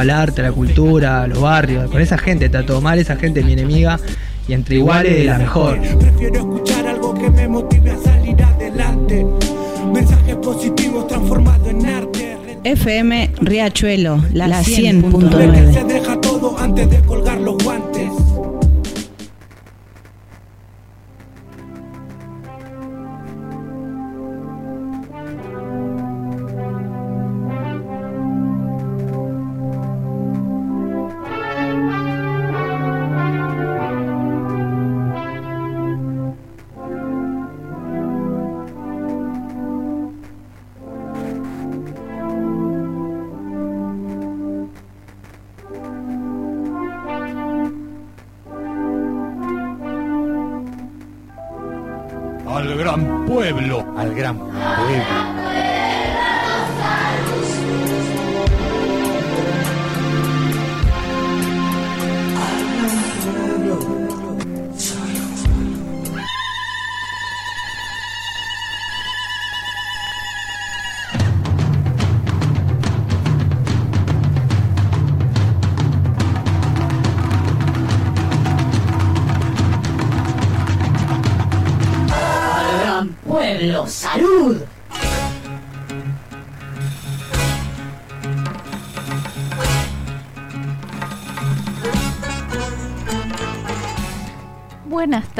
para el arte, la cultura, los barrios. Con esa gente está todo mal, esa gente es mi enemiga y entre iguales la mejor. Prefiero escuchar algo que me motive a salir adelante. Mensajes positivos transformados en arte. FM Riachuelo, la, la que 100.9. se deja todo antes de colgar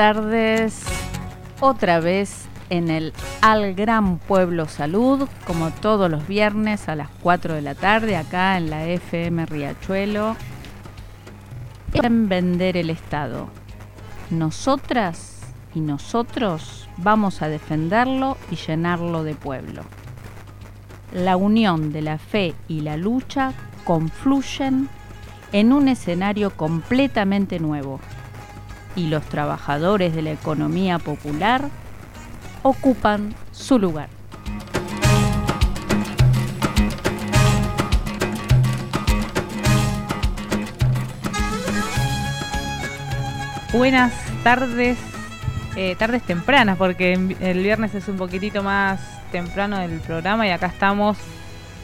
tardes, otra vez en el Al Gran Pueblo Salud, como todos los viernes a las 4 de la tarde, acá en la FM Riachuelo. En vender el Estado. Nosotras y nosotros vamos a defenderlo y llenarlo de pueblo. La unión de la fe y la lucha confluyen en un escenario completamente nuevo y los trabajadores de la economía popular ocupan su lugar. Buenas tardes, eh, tardes tempranas, porque el viernes es un poquitito más temprano del programa y acá estamos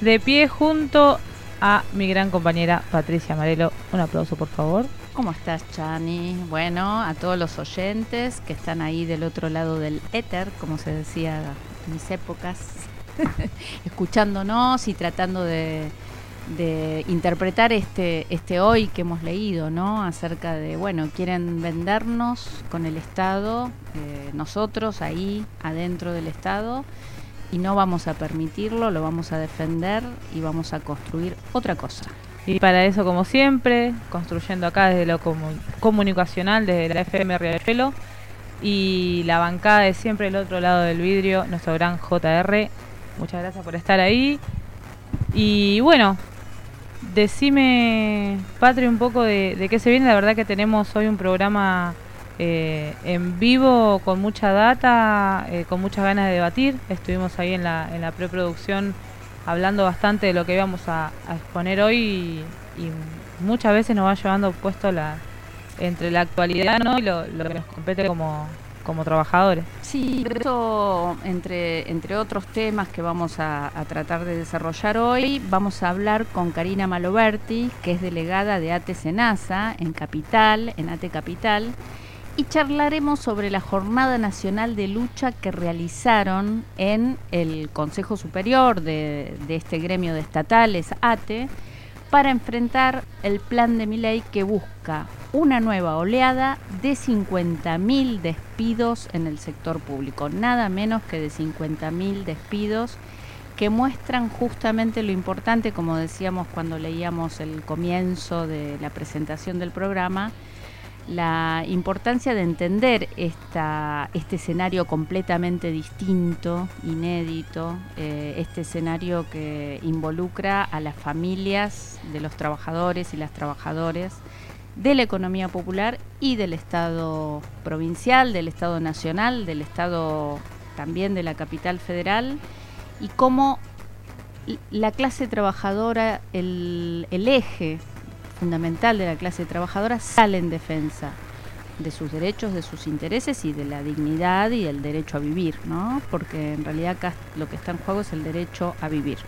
de pie junto a mi gran compañera Patricia Amarelo. Un aplauso, por favor. ¿Cómo estás, Chani? Bueno, a todos los oyentes que están ahí del otro lado del éter, como se decía en mis épocas, escuchándonos y tratando de, interpretar este, este hoy que hemos leído, ¿no? Acerca de, bueno, quieren vendernos con el Estado, eh, nosotros ahí adentro del Estado, y no vamos a permitirlo, lo vamos a defender y vamos a construir otra cosa. Y para eso, como siempre, construyendo acá desde lo comu- comunicacional, desde la FM Riachuelo y la bancada de siempre del otro lado del vidrio, nuestro gran JR. Muchas gracias por estar ahí. Y bueno, decime, Patri, un poco de, de qué se viene. La verdad que tenemos hoy un programa eh, en vivo con mucha data, eh, con muchas ganas de debatir. Estuvimos ahí en la, en la preproducción hablando bastante de lo que íbamos a, exponer hoy y, muchas veces nos va llevando puesto la entre la actualidad ¿no? y lo, que nos compete como, como trabajadores. Sí, eso, entre, entre otros temas que vamos a, a tratar de desarrollar hoy, vamos a hablar con Karina Maloberti, que es delegada de ATE Senasa en Capital, en ATE Capital, y charlaremos sobre la Jornada Nacional de Lucha que realizaron en el Consejo Superior de, este gremio de estatales, ATE, para enfrentar el plan de Milei que busca una nueva oleada de 50.000 despidos en el sector público, nada menos que de 50.000 despidos que muestran justamente lo importante, como decíamos cuando leíamos el comienzo de la presentación del programa, la importancia de entender este escenario completamente distinto, inédito, eh, este escenario que involucra a las familias de los trabajadores y las trabajadoras de la economía popular y del Estado provincial, del Estado nacional, del Estado también de la capital federal, y cómo la clase trabajadora, el eje fundamental de la clase trabajadora sale en defensa de sus derechos, de sus intereses y de la dignidad y el derecho a vivir, ¿no? Porque en realidad acá lo que está en juego es el derecho a vivir.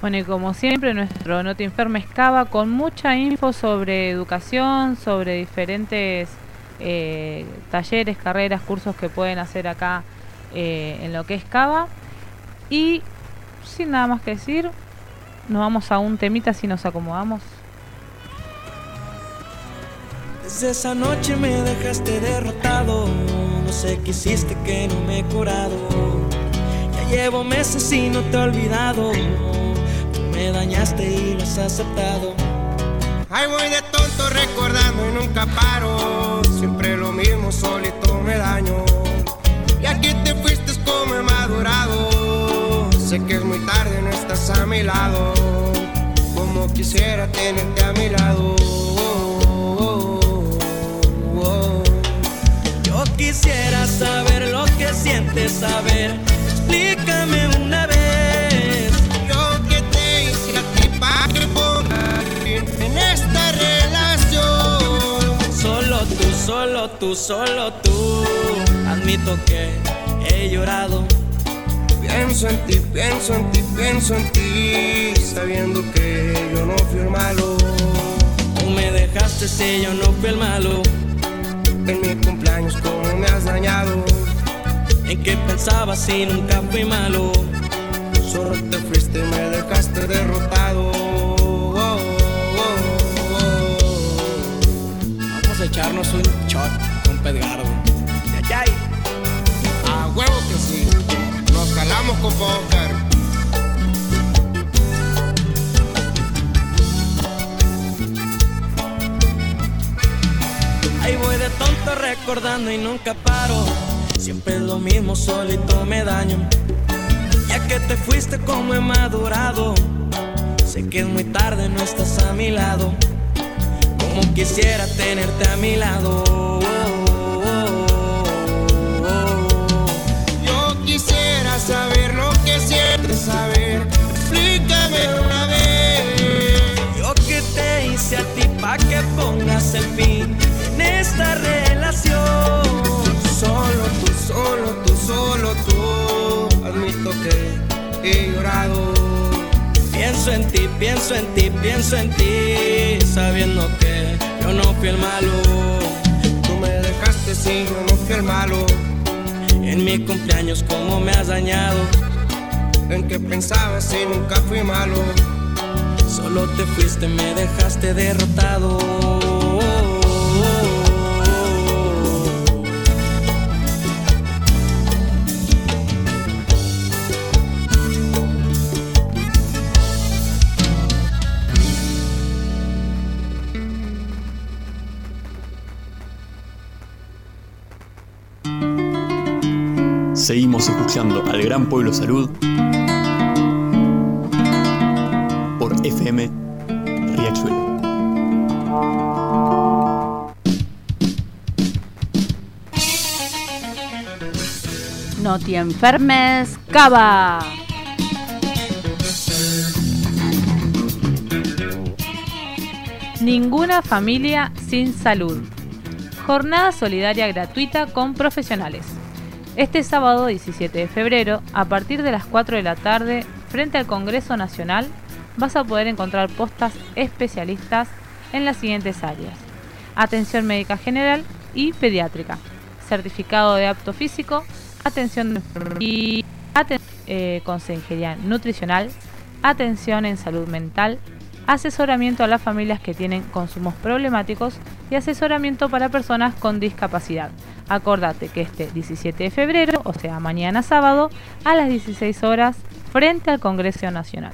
Bueno, y como siempre, nuestro No Te Enfermes Cava con mucha info sobre educación, sobre diferentes eh, talleres, carreras, cursos que pueden hacer acá eh, en lo que es Cava. Y sin nada más que decir, nos vamos a un temita si nos acomodamos. Desde esa noche me dejaste derrotado. No sé qué hiciste que no me he curado. Ya llevo meses y no te he olvidado. Tú me dañaste y lo has aceptado. Ay, voy de tonto recordando y nunca paro. Siempre lo mismo, solito me daño. Y aquí te fuiste como he madurado. Sé que es muy tarde, no estás a mi lado. Como quisiera tenerte a mi lado. Quisiera saber lo que sientes, saber. Explícame una vez. Yo que te hice a ti para en esta relación. Solo tú, solo tú, solo tú. Admito que he llorado. Pienso en ti, pienso en ti, pienso en ti, sabiendo que yo no fui el malo. Tú me dejaste si yo no fui el malo. En mi cumpleaños, cómo me has dañado. En qué pensabas si nunca fui malo. Solo te fuiste y me dejaste derrotado. Oh, oh, oh. Vamos a echarnos un shot con Pedgardo. Yay. A huevo que sí. Nos calamos con póker. Tonto recordando y nunca paro. Siempre es lo mismo, solito me daño. Ya que te fuiste como he madurado. Sé que es muy tarde, no estás a mi lado. Como quisiera tenerte a mi lado. Yo quisiera saber lo que sientes saber. Explícame una vez. Yo que te hice a ti pa' que pongas el fin esta relación. Solo tú, solo tú, solo tú. Admito que he llorado. Pienso en ti, pienso en ti, pienso en ti, sabiendo que yo no fui el malo. Tú me dejaste si yo no fui el malo. En mi cumpleaños, cómo me has dañado. En que pensabas si nunca fui malo. Solo te fuiste, me dejaste derrotado. Seguimos escuchando al Gran Pueblo Salud por FM Riachuelo. No te enfermes, cava. Ninguna familia sin salud. Jornada solidaria gratuita con profesionales. Este sábado 17 de febrero, a partir de las 4 de la tarde, frente al Congreso Nacional, vas a poder encontrar postas especialistas en las siguientes áreas. Atención médica general y pediátrica. Certificado de apto físico, atención y eh, consejería nutricional, atención en salud mental, asesoramiento a las familias que tienen consumos problemáticos y asesoramiento para personas con discapacidad. Acordate que este 17 de febrero, o sea mañana sábado, a las 16 horas, frente al Congreso Nacional.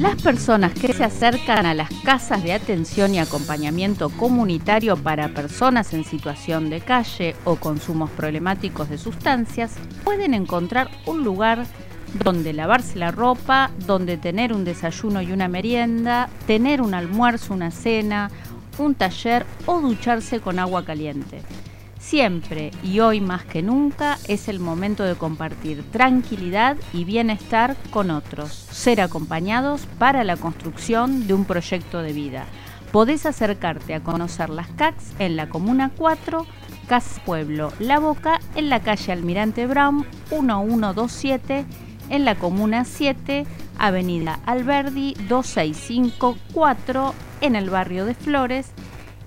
Las personas que se acercan a las casas de atención y acompañamiento comunitario para personas en situación de calle o consumos problemáticos de sustancias pueden encontrar un lugar donde lavarse la ropa, donde tener un desayuno y una merienda, tener un almuerzo, una cena, un taller o ducharse con agua caliente. Siempre y hoy más que nunca es el momento de compartir tranquilidad y bienestar con otros, ser acompañados para la construcción de un proyecto de vida. Podés acercarte a conocer las CACs en la Comuna 4 Casa Pueblo La Boca en la calle Almirante Brown 1127 en la Comuna 7, Avenida Alberdi 2654 en el barrio de Flores,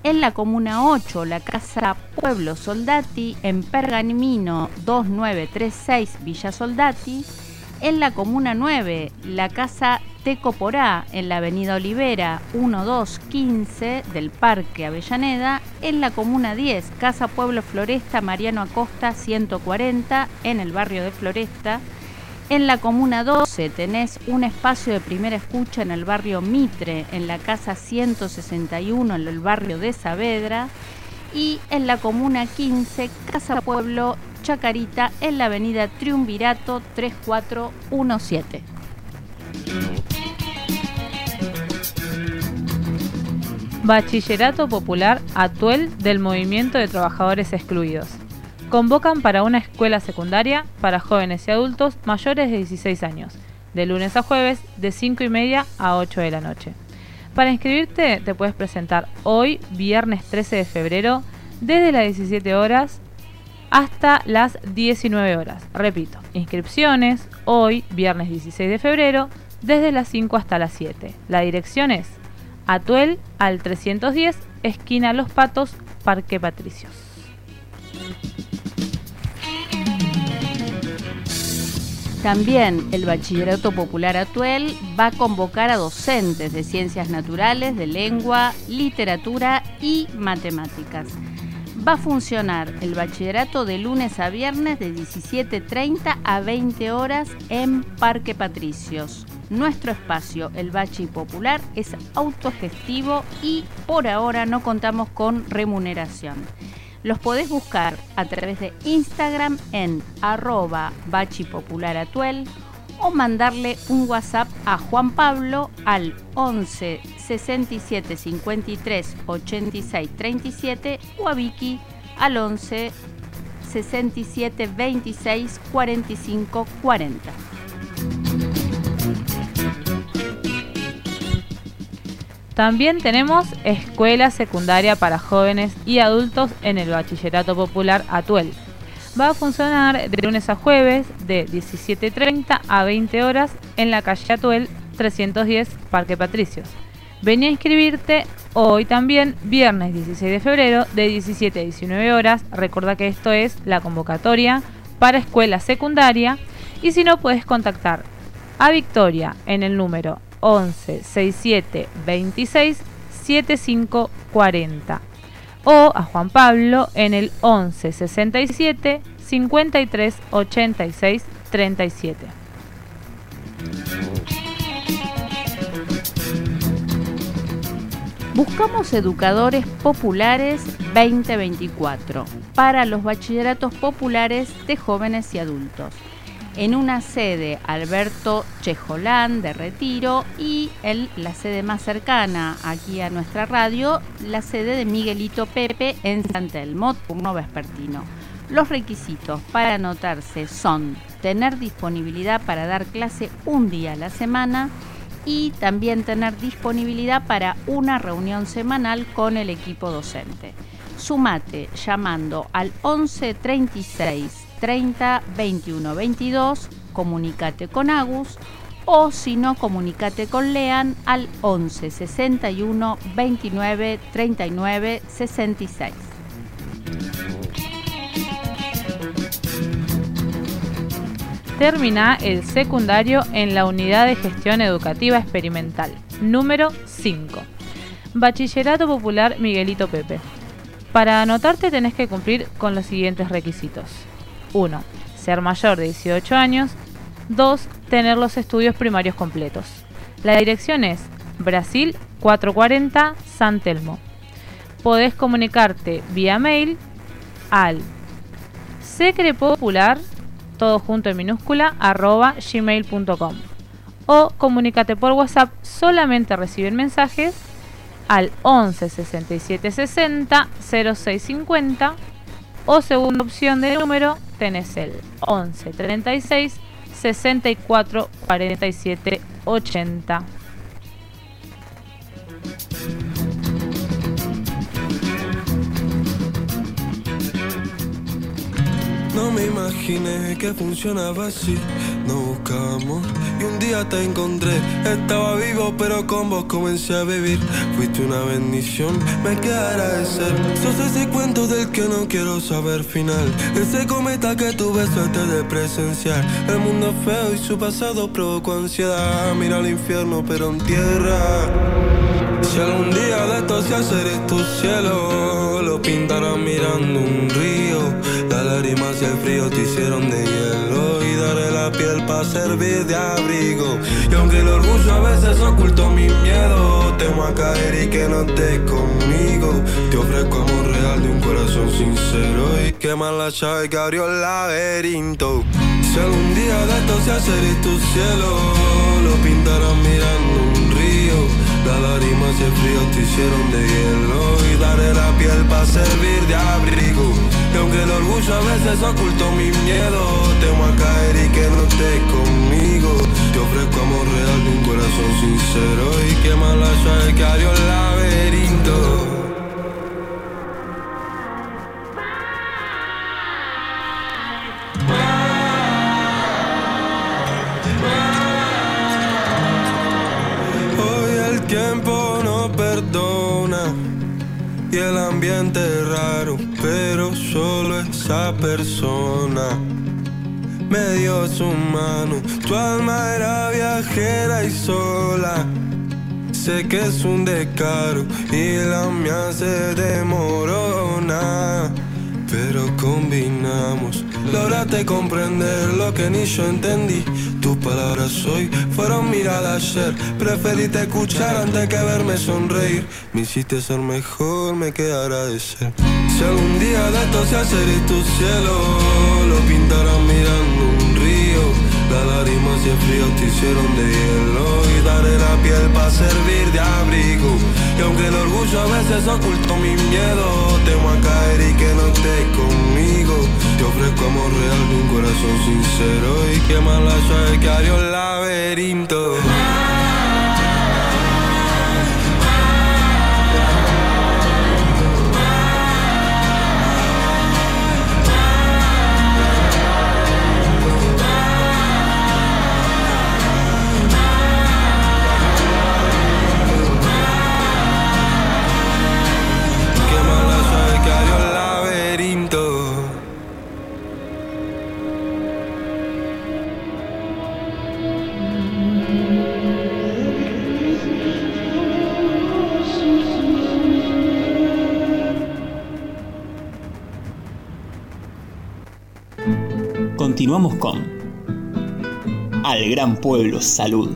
en la Comuna 8, la Casa Pueblo Soldati en Pergamino 2936 Villa Soldati, en la Comuna 9, la Casa Tecoporá en la Avenida Olivera 1215 del Parque Avellaneda, en la Comuna 10, Casa Pueblo Floresta Mariano Acosta 140 en el barrio de Floresta, en la Comuna 12 tenés un espacio de primera escucha en el barrio Mitre, en la Casa 161 en el barrio de Saavedra, y en la Comuna 15, Casa Pueblo Chacarita, en la Avenida Triunvirato 3417. Bachillerato Popular Atuel del Movimiento de Trabajadores Excluidos. Convocan para una escuela secundaria para jóvenes y adultos mayores de 16 años, de lunes a jueves, de 5 y media a 8 de la noche. Para inscribirte te puedes presentar hoy, viernes 13 de febrero, desde las 17 horas hasta las 19 horas. Repito, inscripciones hoy, viernes 16 de febrero, desde las 5 hasta las 7. La dirección es Atuel al 310, esquina Los Patos, Parque Patricios. También el Bachillerato Popular Atuel va a convocar a docentes de ciencias naturales, de lengua, literatura y matemáticas. Va a funcionar el bachillerato de lunes a viernes de 17.30 a 20 horas en Parque Patricios. Nuestro espacio, el Bachi Popular, es autogestivo y por ahora no contamos con remuneración. Los podés buscar a través de Instagram en arroba bachipopularatuel o mandarle un WhatsApp a Juan Pablo al 11 67 53 86 37 o a Vicky al 11 67 26 45 40. También tenemos escuela secundaria para jóvenes y adultos en el Bachillerato Popular Atuel. Va a funcionar de lunes a jueves de 17.30 a 20 horas en la calle Atuel 310 Parque Patricios. Vení a inscribirte hoy también, viernes 16 de febrero, de 17 a 19 horas. Recuerda que esto es la convocatoria para escuela secundaria. Y si no, puedes contactar a Victoria en el número 11 67 26 75 40 o a Juan Pablo en el 11 67 53 86 37. Buscamos educadores populares 2024 para los bachilleratos populares de jóvenes y adultos en una sede Alberto Chejolán de Retiro y la sede más cercana aquí a nuestra radio, la sede de Miguelito Pepe en San Telmo, turno vespertino. Los requisitos para anotarse son tener disponibilidad para dar clase un día a la semana y también tener disponibilidad para una reunión semanal con el equipo docente. Sumate llamando al 1136 30 21 22, comunícate con Agus o si no, comunícate con Lean al 11 61 29 39 66. Termina el secundario en la Unidad de Gestión Educativa Experimental, número 5. Bachillerato Popular Miguelito Pepe. Para anotarte tenés que cumplir con los siguientes requisitos. 1. Ser mayor de 18 años. 2. Tener los estudios primarios completos. La dirección es Brasil 440 San Telmo. Podés comunicarte vía mail al secrepopular, todo junto en minúscula, arroba gmail.com. O comunícate por WhatsApp, solamente reciben mensajes al 11 67 60 0650 o segunda opción de número tenés el 11 36 64 47 80. No me imaginé que funcionaba así. No buscamos y un día te encontré. Estaba vivo, pero con vos comencé a vivir. Fuiste una bendición, me queda agradecer. Sos ese cuento del que no quiero saber final. Ese cometa que tuve suerte de presenciar. El mundo es feo y su pasado provocó ansiedad. Mira al infierno, pero en tierra. Si algún día de esto se hace tu cielo, lo pintarán mirando un río. Y el frío te hicieron de hielo y daré la piel para servir de abrigo. Y aunque el orgullo a veces ocultó mi miedo, temo a caer y que no estés conmigo. Te ofrezco amor real de un corazón sincero y quema la llave que abrió el laberinto. Si algún día de esto se hace tu cielo, lo pintarán mirando un río. Las lágrimas y el frío te hicieron de hielo Y daré la piel para servir de abrigo Y aunque el orgullo a veces ocultó mi miedo Temo a caer y que no estés conmigo. Te ofrezco amor real de un corazón sincero Y quema la llave que abrió el laberinto y el ambiente raro, pero solo esa persona me dio su mano. Tu alma era viajera y sola. Sé que es un descaro y la mía se demorona. Pero combinamos, lograste comprender lo que ni yo entendí. Tus palabras hoy fueron miradas ayer. Preferiste escuchar antes que verme sonreír. Me hiciste ser mejor, me queda agradecer. Si algún día de esto se hace tu cielo, lo pintarán mirando un río. Las lágrimas y el frío te hicieron de hielo y daré la piel para servir de abrigo. Y aunque el orgullo a veces ocultó mi miedo, temo Amor real de un corazón sincero y quema la llave que abrió el laberinto. Continuamos con Al Gran Pueblo Salud.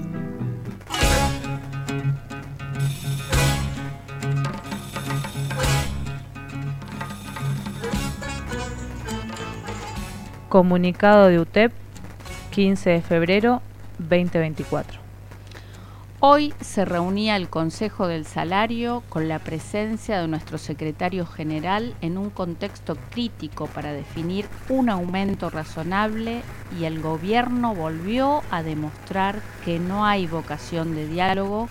Comunicado de UTEP, 15 de febrero 2024. Hoy se reunía el Consejo del Salario con la presencia de nuestro secretario general en un contexto crítico para definir un aumento razonable y el gobierno volvió a demostrar que no hay vocación de diálogo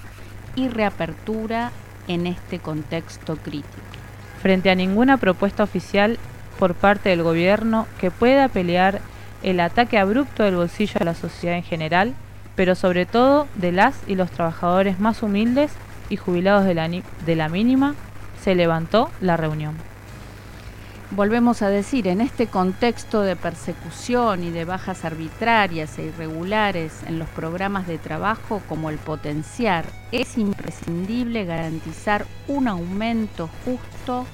y reapertura en este contexto crítico. Frente a ninguna propuesta oficial por parte del gobierno que pueda pelear el ataque abrupto del bolsillo a la sociedad en general, pero sobre todo de las y los trabajadores más humildes y jubilados de la, de la mínima, se levantó la reunión. Volvemos a decir, en este contexto de persecución y de bajas arbitrarias e irregulares en los programas de trabajo como el potenciar, es imprescindible garantizar un aumento justo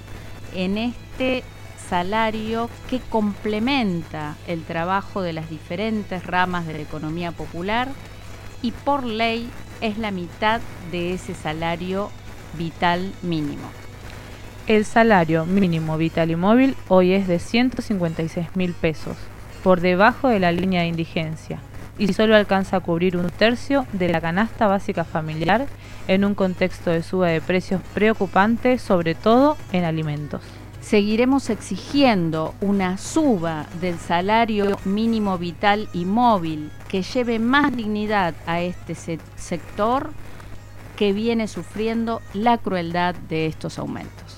en este salario que complementa el trabajo de las diferentes ramas de la economía popular y por ley es la mitad de ese salario vital mínimo. El salario mínimo vital y móvil hoy es de 156 mil pesos, por debajo de la línea de indigencia, y solo alcanza a cubrir un tercio de la canasta básica familiar en un contexto de suba de precios preocupante, sobre todo en alimentos seguiremos exigiendo una suba del salario mínimo vital y móvil que lleve más dignidad a este sector que viene sufriendo la crueldad de estos aumentos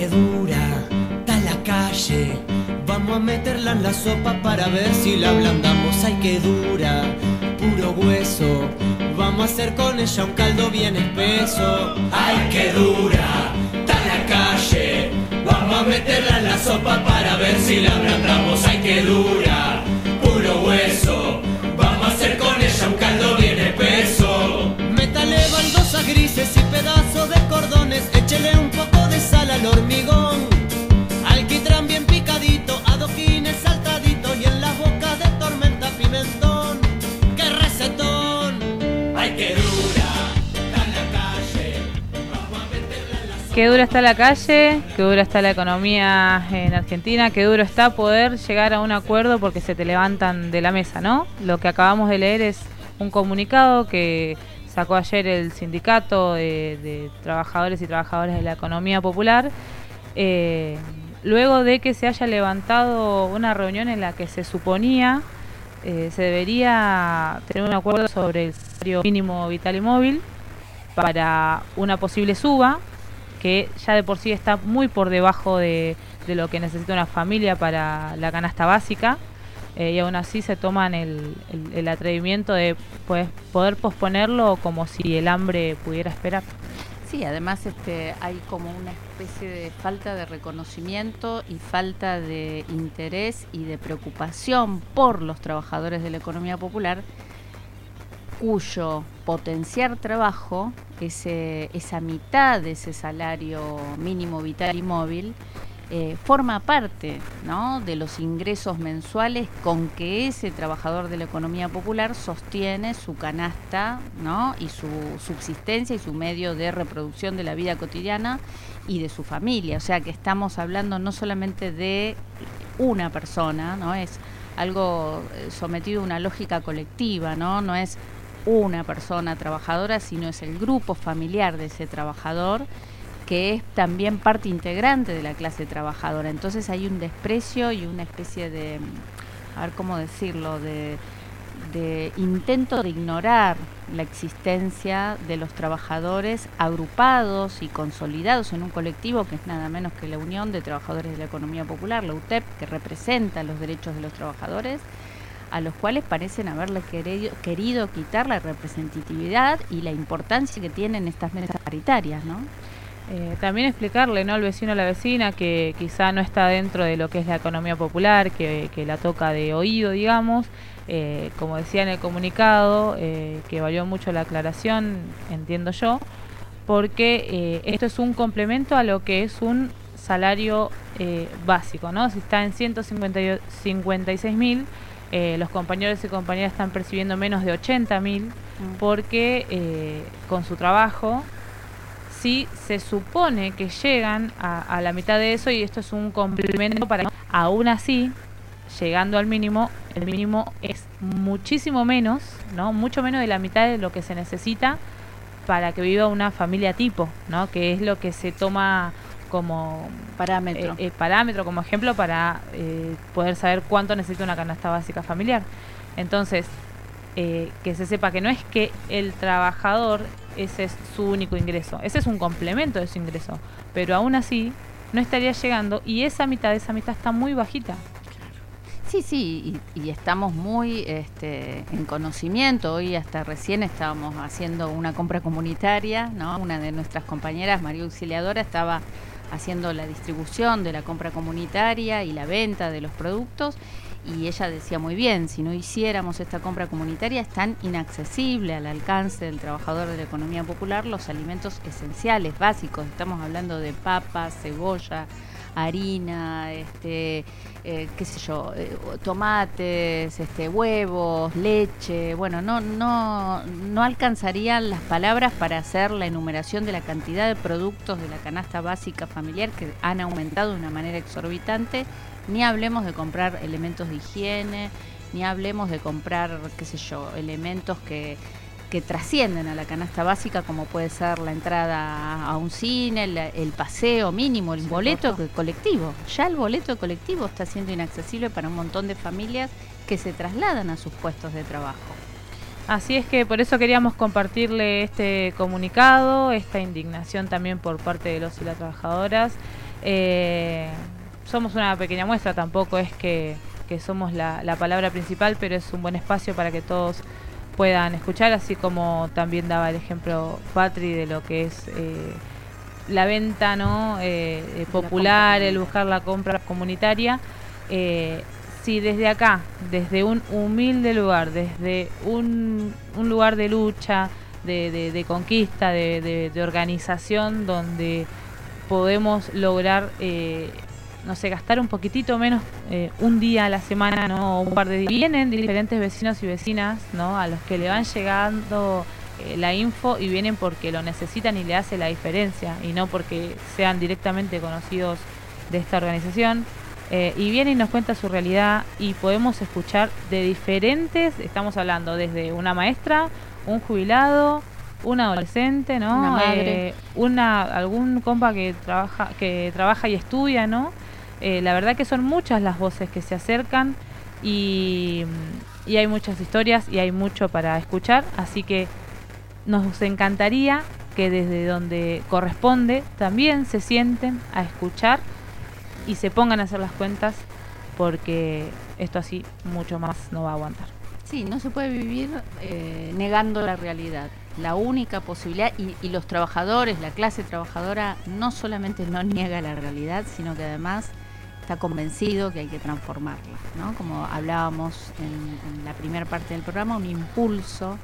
que dura, está la calle. Vamos a meterla en la sopa para ver si la ablandamos. Ay, que dura, puro hueso. Vamos a hacer con ella un caldo bien espeso. Ay, que dura, está la calle. Vamos a meterla en la sopa para ver si la ablandamos. Ay, que dura, puro hueso. Pedazos de cordones. Échele un poco de sal al hormigón. Alquitrán bien picadito, adoquines saltaditos y en las bocas de tormenta pimentón. ¡Qué recetón! ¡Ay, qué dura! Está la calle. Vamos a meterla en la Qué dura está la calle, qué dura está la economía en Argentina, qué duro está poder llegar a un acuerdo porque se te levantan de la mesa, ¿no? Lo que acabamos de leer es un comunicado que sacó ayer el sindicato de, trabajadores y trabajadoras de la economía popular, eh, luego de que se haya levantado una reunión en la que se suponía eh, se debería tener un acuerdo sobre el salario mínimo vital y móvil para una posible suba que ya de por sí está muy por debajo de, de lo que necesita una familia para la canasta básica eh, y aún así se toman el, el- atrevimiento de pues, poder posponerlo como si el hambre pudiera esperar. Sí, además este, hay como una especie de falta de reconocimiento y falta de interés y de preocupación por los trabajadores de la economía popular cuyo potenciar trabajo, ese, esa mitad de ese salario mínimo vital y móvil, eh, forma parte ¿no? de los ingresos mensuales con que ese trabajador de la economía popular sostiene su canasta ¿no? y su subsistencia y su medio de reproducción de la vida cotidiana y de su familia. O sea que estamos hablando no solamente de una persona, ¿no? es algo eh, sometido a una lógica colectiva, ¿no? no es una persona trabajadora, sino es el grupo familiar de ese trabajador que es también parte integrante de la clase trabajadora. Entonces hay un desprecio y una especie de, mm, a ver cómo decirlo, de, intento de ignorar la existencia de los trabajadores agrupados y consolidados en un colectivo que es nada menos que la Unión de Trabajadores de la Economía Popular, la UTEP, que representa los derechos de los trabajadores a los cuales parecen haberle querido, querido quitar la representatividad y la importancia que tienen estas mesas paritarias, ¿no? Eh, también explicarle ¿no? al vecino o la vecina que quizá no está dentro de lo que es la economía popular, que, que la toca de oído, digamos. Eh, como decía en el comunicado, eh, que valió mucho la aclaración, entiendo yo, porque eh, esto es un complemento a lo que es un salario eh, básico, ¿no? Si está en 156 mil, los compañeros y compañeras están percibiendo menos de 80 mil, porque eh, con su trabajo sí se supone que llegan a, a la mitad de eso y esto es un complemento para aún así llegando al mínimo el mínimo es muchísimo menos no mucho menos de la mitad de lo que se necesita para que viva una familia tipo no que es lo que se toma como parámetro. eh, eh, parámetro como ejemplo para eh, poder saber cuánto necesita una canasta básica familiar. Entonces eh, que se sepa que no es que el trabajador ese es su único ingreso, ese es un complemento de su ingreso, pero aún así no estaría llegando y esa mitad, esa mitad está muy bajita. Sí, sí, y, y estamos muy este, en conocimiento. Hoy hasta recién estábamos haciendo una compra comunitaria, ¿no? Una de nuestras compañeras, María Auxiliadora, estaba haciendo la distribución de la compra comunitaria y la venta de los productos y ella decía muy bien, si no hiciéramos esta compra comunitaria es tan inaccesible al alcance del trabajador de la economía popular los alimentos esenciales, básicos. Estamos hablando de papas, cebolla, harina, este, eh, qué sé yo, eh, tomates, este, huevos, leche. Bueno, no, no, no alcanzarían las palabras para hacer la enumeración de la cantidad de productos de la canasta básica familiar que han aumentado de una manera exorbitante. Ni hablemos de comprar elementos de higiene, ni hablemos de comprar, qué sé yo, elementos que que trascienden a la canasta básica, como puede ser la entrada a un cine, el, el paseo mínimo, el boleto co- colectivo. Ya el boleto colectivo está siendo inaccesible para un montón de familias que se trasladan a sus puestos de trabajo. Así es que por eso queríamos compartirle este comunicado, esta indignación también por parte de los y las trabajadoras. Eh, somos una pequeña muestra, tampoco es que, que somos la, la, palabra principal, pero es un buen espacio para que todos puedan escuchar, así como también daba el ejemplo Patri de lo que es eh, la venta no eh, popular, el buscar la compra comunitaria. Eh, si desde acá, desde un humilde lugar, desde un, un lugar de lucha, de, de, de conquista, de, de, organización, donde podemos lograr, eh, no sé, gastar un poquitito menos eh, un día a la semana, ¿no? Un par de días. Vienen diferentes vecinos y vecinas, ¿no? A los que le van llegando eh, la info y vienen porque lo necesitan y le hace la diferencia, y no porque sean directamente conocidos de esta organización. Eh, y viene y nos cuenta su realidad y podemos escuchar de diferentes, estamos hablando desde una maestra, un jubilado, un adolescente, ¿no? Una madre. Eh, una, algún compa que trabaja, que trabaja y estudia, ¿no? Eh, la verdad que son muchas las voces que se acercan y, y hay muchas historias y hay mucho para escuchar, así que nos encantaría que desde donde corresponde también se sienten a escuchar y se pongan a hacer las cuentas porque esto así mucho más no va a aguantar. Sí, no se puede vivir eh, negando la realidad. La única posibilidad, y, y, los trabajadores, la clase trabajadora, no solamente no niega la realidad, sino que además está convencido que hay que transformarla. ¿no? Como hablábamos en, en la primera parte del programa, un impulso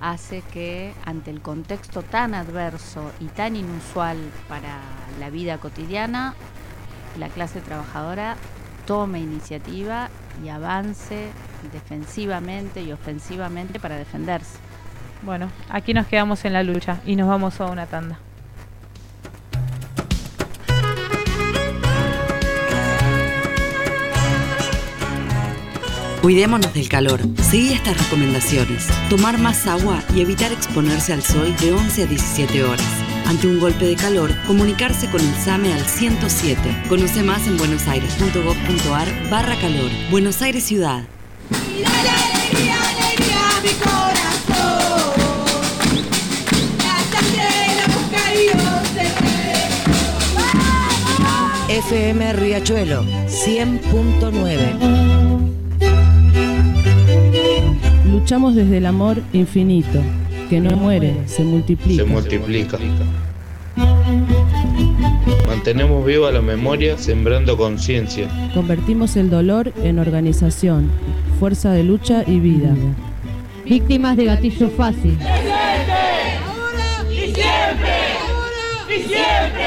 hace que ante el contexto tan adverso y tan inusual para la vida cotidiana, la clase trabajadora tome iniciativa y avance defensivamente y ofensivamente para defenderse. Bueno, aquí nos quedamos en la lucha y nos vamos a una tanda. Cuidémonos del calor. Seguí estas recomendaciones. Tomar más agua y evitar exponerse al sol de 11 a 17 horas. Ante un golpe de calor, comunicarse con el SAME al 107. Conoce más en buenosaires.gov.ar barra calor. Buenos Aires Ciudad. FM Riachuelo 100.9 Luchamos desde el amor infinito, que no muere, se multiplica. Se multiplica. Mantenemos viva la memoria sembrando conciencia. Convertimos el dolor en organización, fuerza de lucha y vida. Víctimas de gatillo fácil. ¡Ahora y siempre! ¡Ahora y siempre!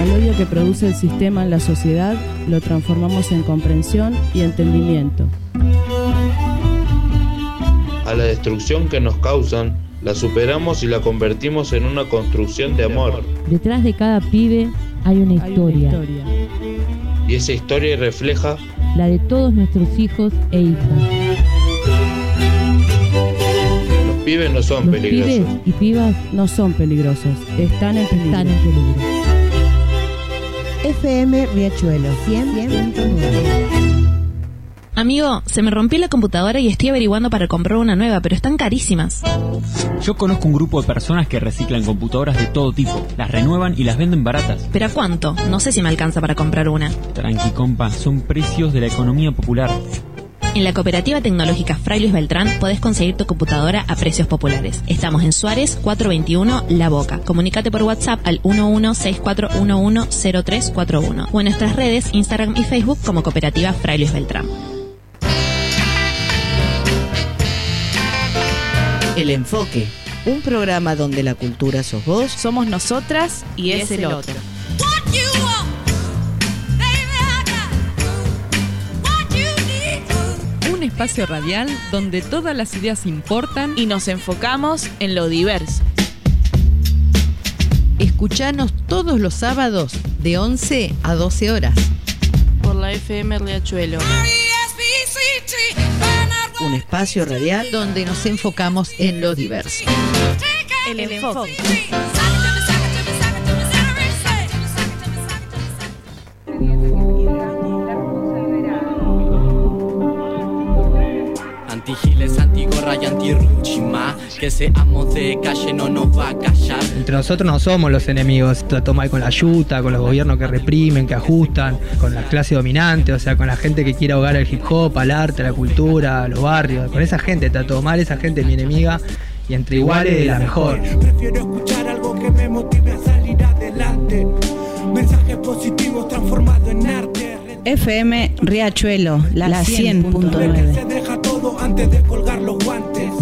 Al odio que produce el sistema en la sociedad, lo transformamos en comprensión y entendimiento. A la destrucción que nos causan, la superamos y la convertimos en una construcción de amor. Detrás de cada pibe hay una historia. Hay una historia. Y esa historia refleja la de todos nuestros hijos e hijas. Los pibes no son Los peligrosos. pibes y pibas No son peligrosos, están en peligro. están en peligro. FM Riachuelo 100.9 Amigo, se me rompió la computadora y estoy averiguando para comprar una nueva, pero están carísimas. Yo conozco un grupo de personas que reciclan computadoras de todo tipo, las renuevan y las venden baratas. ¿Pero a cuánto? No sé si me alcanza para comprar una. Tranqui, compa, son precios de la economía popular. En la Cooperativa Tecnológica Fray Luis Beltrán podés conseguir tu computadora a precios populares. Estamos en Suárez 421 La Boca. Comunicate por WhatsApp al 1164110341 o en nuestras redes Instagram y Facebook como Cooperativa Fray Luis Beltrán. El Enfoque, un programa donde la cultura sos vos, somos nosotras y, es, el otro. Un espacio radial donde todas las ideas importan y nos enfocamos en lo diverso. Escuchanos todos los sábados de 11 a 12 horas. Por la FM Riachuelo. Un espacio radial donde nos enfocamos en lo diverso. El, el enfoque. Giles, antigorra antirruchima. Que seamos de calle no nos va a callar. Entre nosotros no somos los enemigos. Trató mal con la yuta, con los gobiernos que reprimen, que ajustan, con la clase dominante, o sea, con la gente que quiere ahogar el hip hop, al arte, a la cultura, a los barrios. Con esa gente trató mal, esa gente es mi enemiga. Y entre iguales, la mejor. Prefiero escuchar algo que me motive a salir adelante. Mensajes positivos transformados en arte. FM Riachuelo, la, Que 100.9. se deja todo antes de colgar los guantes.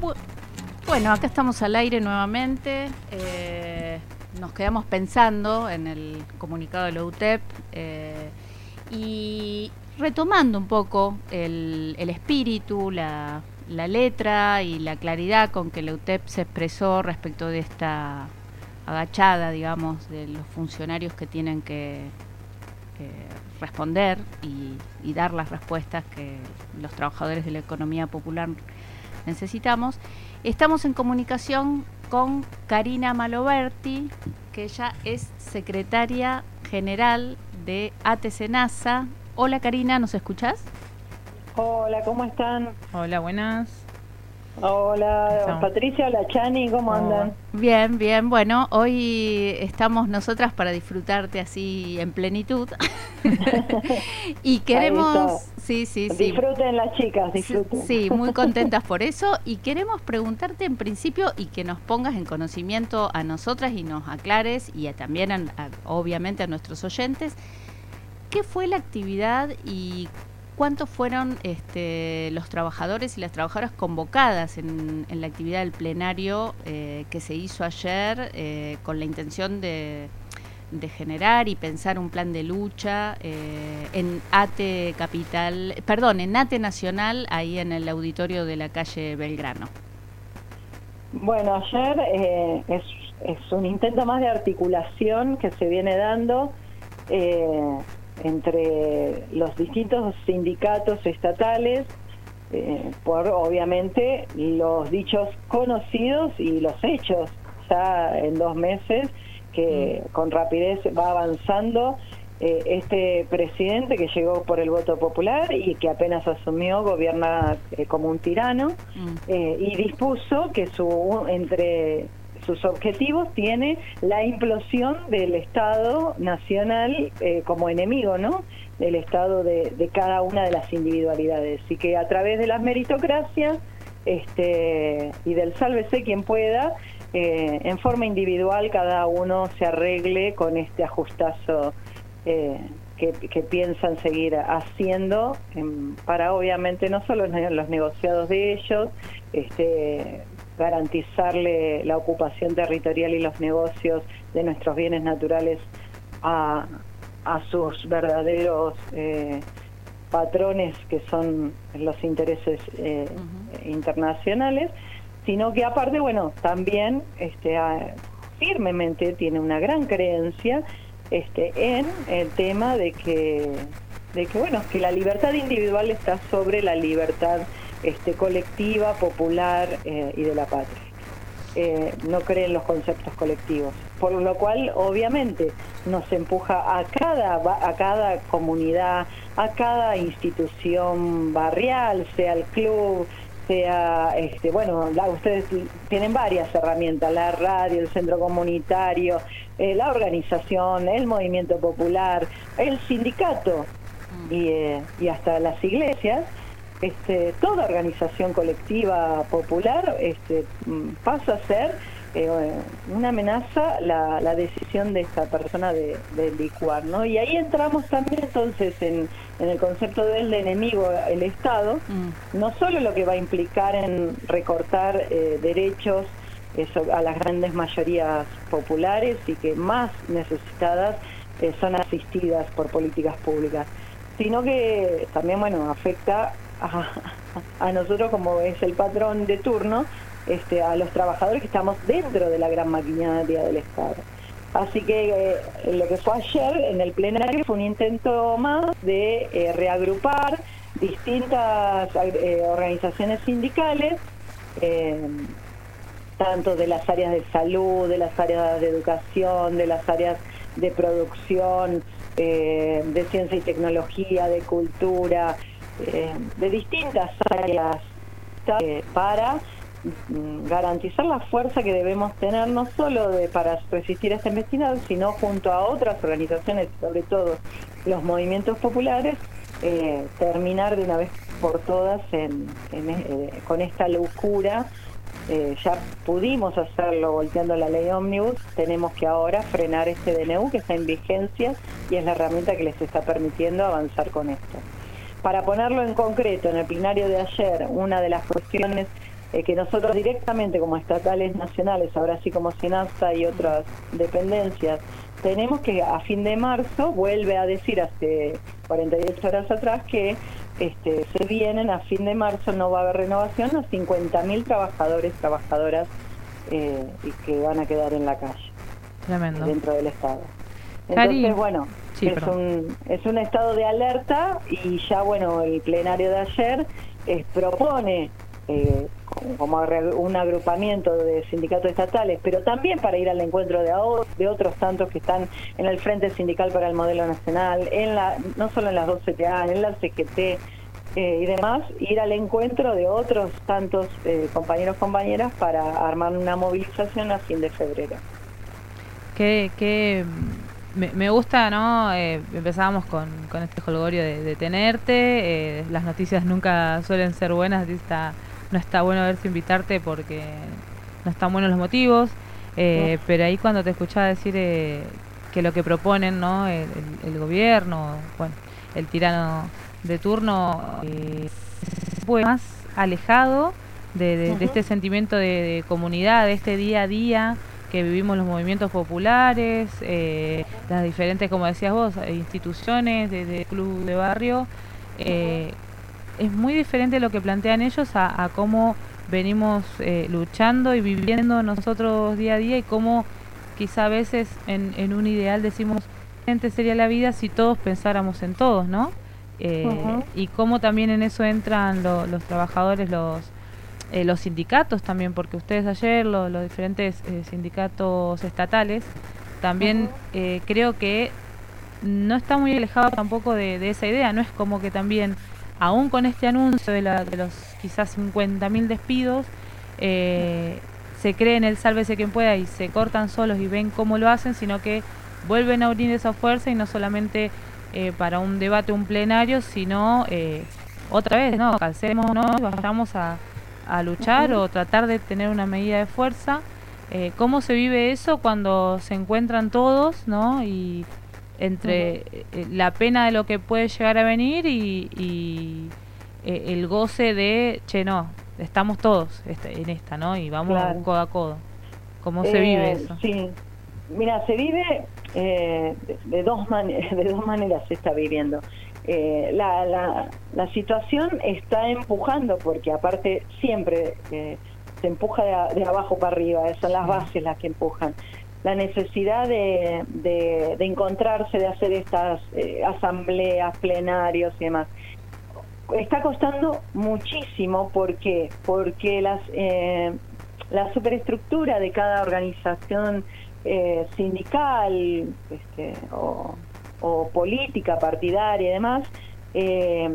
Bu- Bueno, acá estamos al aire nuevamente. eh, nos quedamos pensando en el comunicado de la UTEP eh, y retomando un poco el espíritu, la, la letra y la claridad con que la UTEP se expresó respecto de esta agachada, digamos, de los funcionarios que tienen que responder y, y dar las respuestas que los trabajadores de la economía popular necesitamos. Estamos en comunicación con Karina Maloberti, que ella es secretaria general de ATC NASA. Hola Karina, ¿nos escuchás? Hola, ¿cómo están? Hola, buenas. Hola. Patricia, hola Chani, ¿cómo andan? Bien, bien. Bueno, hoy estamos nosotras para disfrutarte así en plenitud. y queremos, sí, sí, sí. Disfruten las chicas, disfruten. Sí, muy contentas por eso y queremos preguntarte en principio y que nos pongas en conocimiento a nosotras y nos aclares y a- también a- a- obviamente a nuestros oyentes qué fue la actividad y cuántos fueron este, los trabajadores y las trabajadoras convocadas en, la actividad del plenario eh, que se hizo ayer eh, con la intención de, generar y pensar un plan de lucha eh, en ATE Capital, perdón, en ATE Nacional, ahí en el auditorio de la calle Belgrano. Bueno, ayer es, un intento más de articulación que se viene dando entre los distintos sindicatos estatales eh, por obviamente los dichos conocidos y los hechos ya en dos meses que con rapidez va avanzando eh, este presidente que llegó por el voto popular y que apenas asumió gobierna eh, como un tirano eh, y dispuso que su entre sus objetivos tiene la implosión del Estado nacional eh, como enemigo, ¿no? Del Estado de, cada una de las individualidades. Y que a través de las meritocracias este, y del sálvese quien pueda, eh, en forma individual cada uno se arregle con este ajustazo eh, que, que piensan seguir haciendo em, para obviamente no solo los negociados de ellos, este, garantizarle la ocupación territorial y los negocios de nuestros bienes naturales a, a sus verdaderos eh, patrones que son los intereses eh, internacionales, sino que aparte, bueno, también este, a- firmemente tiene una gran creencia este, en el tema de que, de que, bueno, que la libertad individual está sobre la libertad este, colectiva, popular eh, y de la patria. Eh, no creen los conceptos colectivos. Por lo cual, obviamente, nos empuja a cada, a cada comunidad, a cada institución barrial, sea el club, sea, este, bueno, la- ustedes tienen varias herramientas, la radio, el centro comunitario, eh, la organización, el movimiento popular, el sindicato y, eh, y hasta las iglesias, este, toda organización colectiva popular este, mm, pasa a ser eh, una amenaza la, la decisión de esta persona de, de licuar, ¿no? Y ahí entramos también entonces en, en el concepto del enemigo, el Estado, no solo lo que va a implicar en recortar eh, derechos eso, a las grandes mayorías populares y que más necesitadas eh, son asistidas por políticas públicas, sino que también, bueno, afecta a, nosotros como es el patrón de turno, este, a los trabajadores que estamos dentro de la gran maquinaria del Estado. Así que eh, lo que fue ayer en el plenario fue un intento más de eh, reagrupar distintas eh, organizaciones sindicales tanto de las áreas de salud, de las áreas de educación, de las áreas de producción, de ciencia y tecnología, de cultura, eh, de distintas áreas eh, para mm, garantizar la fuerza que debemos tener no solo de, para resistir a esta investigación, sino junto a otras organizaciones, sobre todo los movimientos populares, eh, terminar de una vez por todas con esta locura. Ya pudimos hacerlo volteando la ley ómnibus, tenemos que ahora frenar este DNU que está en vigencia y es la herramienta que les está permitiendo avanzar con esto. Para ponerlo en concreto, en el plenario de ayer, una de las cuestiones eh, que nosotros directamente como estatales nacionales, ahora sí como SENASA y otras dependencias, tenemos que a fin de marzo, vuelve a decir hace 48 horas atrás que este, se vienen a fin de marzo, no va a haber renovación, a 50.000 trabajadores, trabajadoras eh, y que van a quedar en la calle, Tremendo. dentro del Estado. Cari- Entonces, bueno, Sí, es, perdón. un, es un estado de alerta y ya, bueno, el plenario de ayer eh, propone eh, como- un agrupamiento de sindicatos estatales, pero también para ir al encuentro de, de otros tantos que están en el Frente Sindical para el Modelo Nacional, en la, no solo en las dos CTA, en la CGT eh, y demás, ir al encuentro de otros tantos eh, compañeros compañeras para armar una movilización a fin de febrero. que mm, me, me gusta, ¿no? Eh, empezábamos con, con este holgorio de, de tenerte. eh, las noticias nunca suelen ser buenas. así Está, no está bueno verse invitarte porque no están buenos los motivos. eh, Pero ahí cuando te escuchaba decir eh, que lo que proponen, ¿no? El, el- el gobierno, bueno, el tirano de turno, eh, fue más alejado de, de- de Ujú. este sentimiento de, de comunidad, de este día a día que vivimos los movimientos populares, eh, las diferentes, como decías vos, instituciones de, de club de barrio. eh, es muy diferente lo que plantean ellos a, a cómo venimos eh, luchando y viviendo nosotros día a día y cómo quizá a veces en, en un ideal decimos, diferente sería la vida si todos pensáramos en todos, ¿no? Y cómo también en eso entran lo- los trabajadores, los, eh, los sindicatos también, porque ustedes ayer, lo- los diferentes eh, sindicatos estatales, también eh, creo que no está muy alejado tampoco de, de esa idea, no es como que también, aún con este anuncio de, la, de los quizás 50.000 despidos, eh, se creen el sálvese quien pueda y se cortan solos y ven cómo lo hacen, sino que vuelven a unir esa fuerza y no solamente eh, para un debate, un plenario, sino eh, otra vez, ¿no? Calcemos, ¿no? Vayamos a, a luchar o tratar de tener una medida de fuerza. Eh, ¿Cómo se vive eso cuando se encuentran todos, ¿no? Y entre eh, la pena de lo que puede llegar a venir y, y, eh, el goce de, che, no, estamos todos este- en esta, ¿no? Y vamos Claro. codo a codo. ¿Cómo se Eh, vive eso? Sí, mira, se vive eh, de, de dos de dos maneras se está viviendo. Eh, la, la, la situación está empujando, porque aparte siempre eh, se empuja de, a- de abajo para arriba, son las bases las que empujan. La necesidad de, de, de encontrarse, de hacer estas eh, asambleas, plenarios y demás está costando muchísimo porque porque las eh, la superestructura de cada organización eh, sindical este, o, o política partidaria y demás eh,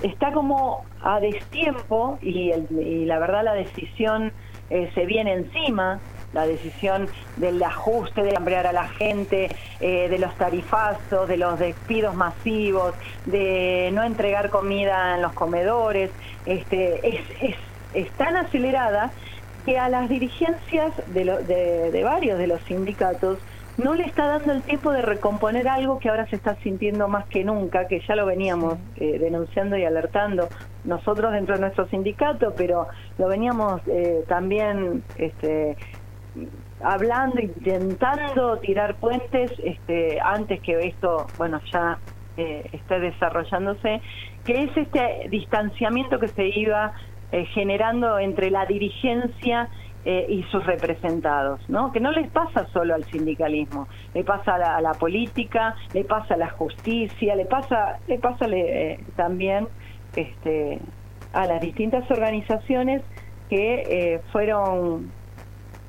está como a destiempo y, la verdad la decisión eh, se viene encima la decisión del ajuste, de ampliar a la gente, eh, de los tarifazos, de los despidos masivos, de no entregar comida en los comedores, este, es, es, es tan acelerada que a las dirigencias de, lo- de varios de los sindicatos no le está dando el tiempo de recomponer algo que ahora se está sintiendo más que nunca, que ya lo veníamos eh, denunciando y alertando nosotros dentro de nuestro sindicato, pero lo veníamos eh, también este, hablando, intentando tirar puentes este, antes que esto, bueno, ya eh, esté desarrollándose, que es este distanciamiento que se iba eh, generando entre la dirigencia eh, y sus representados, ¿no? Que no les pasa solo al sindicalismo, le pasa a la, política, le pasa a la justicia, le pasa, le pasa eh, también este, a las distintas organizaciones que eh, fueron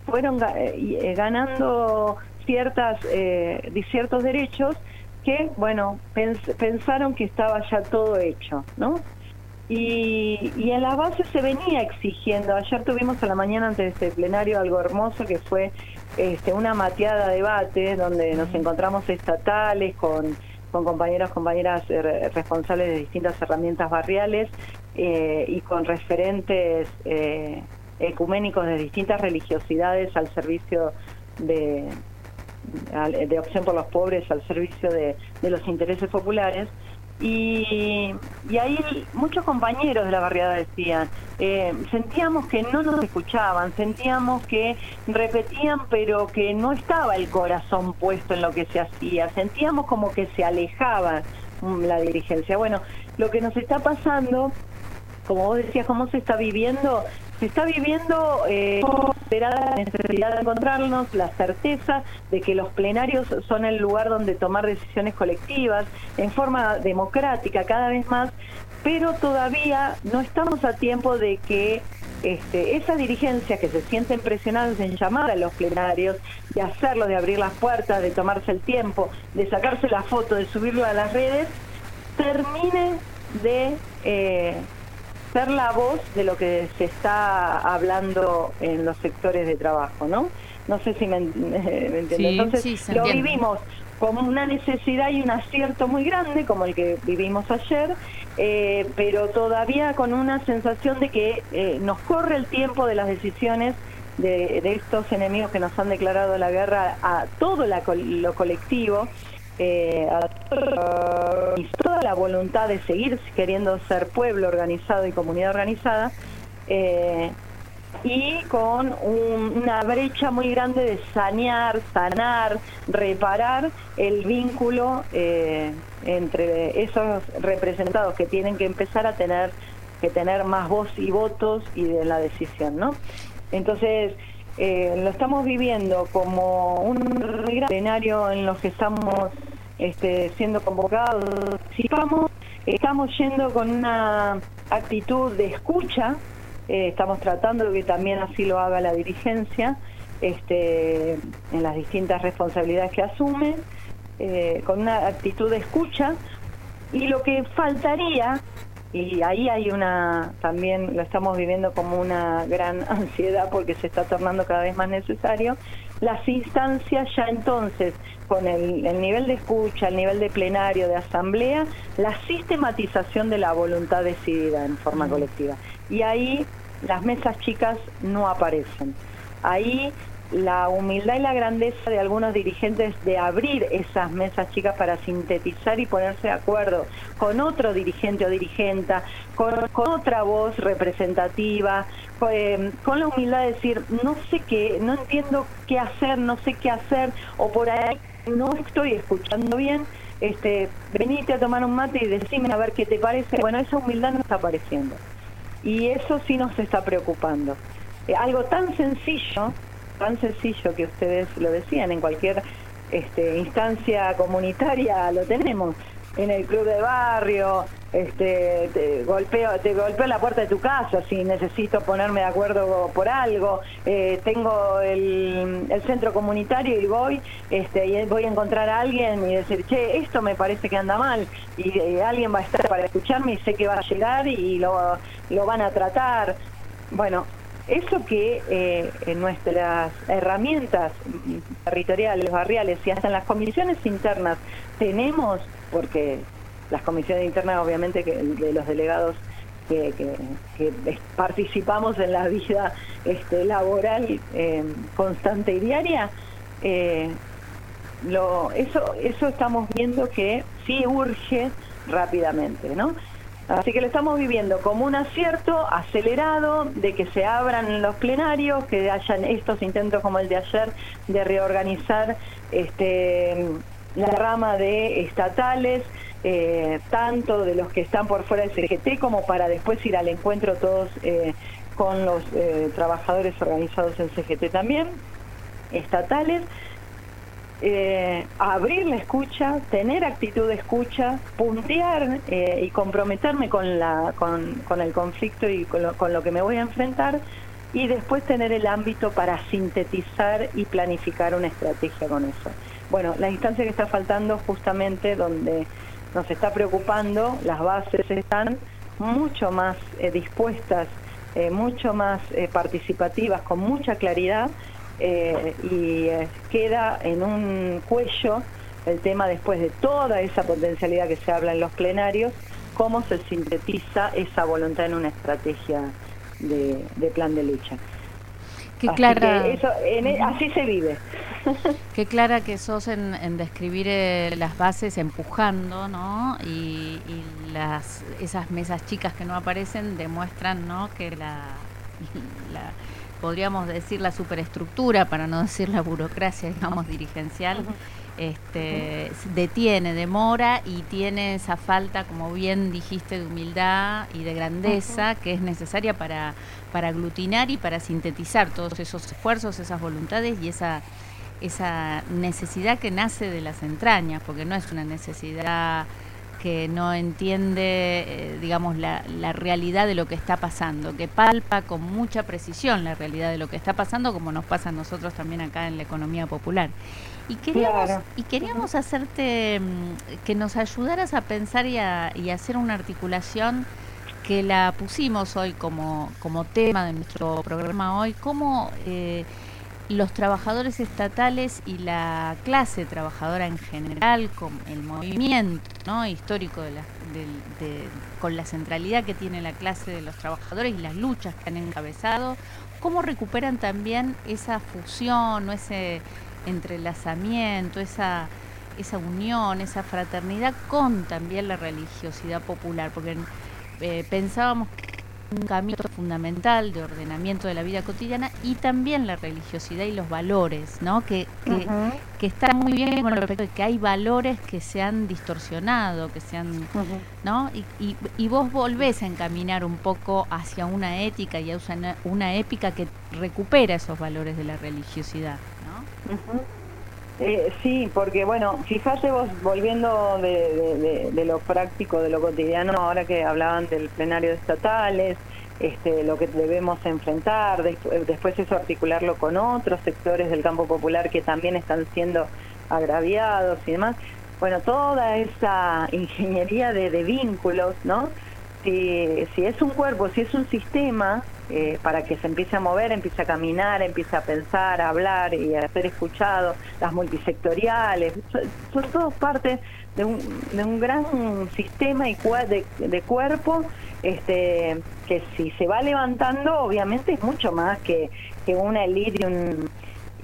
fueron ga- eh, ganando ciertas eh, ciertos derechos que bueno pens- pensaron que estaba ya todo hecho no y, y en la base se venía exigiendo ayer tuvimos a la mañana antes de este plenario algo hermoso que fue este, una mateada debate donde nos encontramos estatales con con compañeros, compañeras eh, re- responsables de distintas herramientas barriales eh, y con referentes eh, ecuménicos de distintas religiosidades al servicio de, de opción por los pobres, al servicio de, de los intereses populares. Y, y ahí muchos compañeros de la barriada decían, eh, sentíamos que no nos escuchaban, sentíamos que repetían pero que no estaba el corazón puesto en lo que se hacía, sentíamos como que se alejaba mm, la dirigencia. Bueno, lo que nos está pasando como vos decías, cómo se está viviendo, se está viviendo eh, la necesidad de encontrarnos, la certeza de que los plenarios son el lugar donde tomar decisiones colectivas en forma democrática cada vez más, pero todavía no estamos a tiempo de que este, esas dirigencias que se sienten presionadas en llamar a los plenarios, de hacerlo, de abrir las puertas, de tomarse el tiempo, de sacarse la foto, de subirlo a las redes, termine de eh, ser la voz de lo que se está hablando en los sectores de trabajo, ¿no? No sé si me, me entiendo. Sí, Entonces, sí, lo entiende. vivimos como una necesidad y un acierto muy grande, como el que vivimos ayer, eh, pero todavía con una sensación de que eh, nos corre el tiempo de las decisiones de, de estos enemigos que nos han declarado la guerra a todo la lo colectivo, eh, a todo- la voluntad de seguir queriendo ser pueblo organizado y comunidad organizada, eh, y con un- una brecha muy grande de sanear, sanar, reparar el vínculo eh, entre esos representados que tienen que empezar a tener que tener más voz y votos y de la decisión, ¿no? Entonces eh, lo estamos viviendo como un gran escenario en los que estamos este, siendo convocados, participamos, estamos yendo con una actitud de escucha, eh, estamos tratando de que también así lo haga la dirigencia este, en las distintas responsabilidades que asume, eh, con una actitud de escucha. Y lo que faltaría, y ahí hay una, también lo estamos viviendo como una gran ansiedad porque se está tornando cada vez más necesario, las instancias ya entonces, con el, el nivel de escucha, el nivel de plenario, de asamblea, la sistematización de la voluntad decidida en forma colectiva. Y ahí las mesas chicas no aparecen. Ahí la humildad y la grandeza de algunos dirigentes de abrir esas mesas chicas para sintetizar y ponerse de acuerdo con otro dirigente o dirigenta, con, con otra voz representativa, eh, con la humildad de decir, no sé qué, no entiendo qué hacer, no sé qué hacer, o por ahí no estoy escuchando bien, este, venite a tomar un mate y decime a ver qué te parece. Bueno, esa humildad no está apareciendo. Y eso sí nos está preocupando. Eh, algo tan sencillo, tan sencillo que ustedes lo decían, en cualquier este, instancia comunitaria lo tenemos. En el club de barrio, este, te golpeo, te golpeo la puerta de tu casa si necesito ponerme de acuerdo por algo. Eh, tengo el, centro comunitario y voy, este, y voy a encontrar a alguien y decir, che, esto me parece que anda mal. Y eh, alguien va a estar para escucharme y sé que va a llegar y lo, lo van a tratar. Bueno, eso que eh, en nuestras herramientas mm, territoriales, barriales y hasta en las comisiones internas tenemos, porque las comisiones internas obviamente de los delegados que, participamos en la vida este, laboral eh, constante y diaria, eh, eso, eso estamos viendo que sí urge rápidamente, ¿no? Así que lo estamos viviendo como un acierto acelerado de que se abran los plenarios, que hayan estos intentos como el de ayer de reorganizar este, la rama de estatales, eh, tanto de los que están por fuera del CGT como para después ir al encuentro todos eh, con los eh, trabajadores organizados en CGT también, estatales abrir la escucha, tener actitud de escucha, puntear y comprometerme con, la, con el conflicto y con lo, con lo que me voy a enfrentar y después tener el ámbito para sintetizar y planificar una estrategia con eso. Bueno, la instancia que está faltando justamente donde nos está preocupando, las bases están mucho más eh, dispuestas, eh, mucho más eh, participativas, con mucha claridad y queda en un cuello el tema después de toda esa potencialidad que se habla en los plenarios, cómo se sintetiza esa voluntad en una estrategia de, plan de lucha. Qué clara. eso, e, así se vive. Qué clara que sos en, describir eh, las bases empujando, ¿no? Y, las, esas mesas chicas que no aparecen demuestran, ¿no? Que la, podríamos decir la superestructura, para no decir la burocracia, digamos, dirigencial, este, detiene, demora y tiene esa falta, como bien dijiste, de humildad y de grandeza que es necesaria para, para aglutinar y para sintetizar todos esos esfuerzos, esas voluntades y esa, esa necesidad que nace de las entrañas, porque no es una necesidad que no entiende, eh, digamos, la, la, realidad de lo que está pasando, que palpa con mucha precisión la realidad de lo que está pasando, como nos pasa a nosotros también acá en la economía popular. Y queríamos, y queríamos hacerte mm, que nos ayudaras a pensar y a, hacer una articulación que la pusimos hoy como, como tema de nuestro programa hoy, cómo eh, los trabajadores estatales y la clase trabajadora en general, con el movimiento ¿no? histórico de la, con la centralidad que tiene la clase de los trabajadores y las luchas que han encabezado, cómo recuperan también esa fusión o ese entrelazamiento, esa, esa unión, esa fraternidad con también la religiosidad popular, porque eh, pensábamos que un camino fundamental de ordenamiento de la vida cotidiana y también la religiosidad y los valores, ¿no? Que, que, está muy bien con respecto de que hay valores que se han distorsionado, que se han, ¿no? Y, y, y, vos volvés a encaminar un poco hacia una ética y a una, una épica que recupera esos valores de la religiosidad. Eh, sí, porque bueno, fíjate vos, volviendo de, lo práctico, de lo cotidiano, ahora que hablaban del plenario de estatales, este, lo que debemos enfrentar, después eso articularlo con otros sectores del campo popular que también están siendo agraviados y demás. Bueno, toda esa ingeniería de, de vínculos, ¿no? Si, si es un cuerpo, si es un sistema, eh, para que se empiece a mover, empiece a caminar, empiece a pensar, a hablar y a ser escuchado, las multisectoriales, son, todos parte de un, de un gran sistema y de, de cuerpo este, que si se va levantando obviamente es mucho más que, que una elite y, un,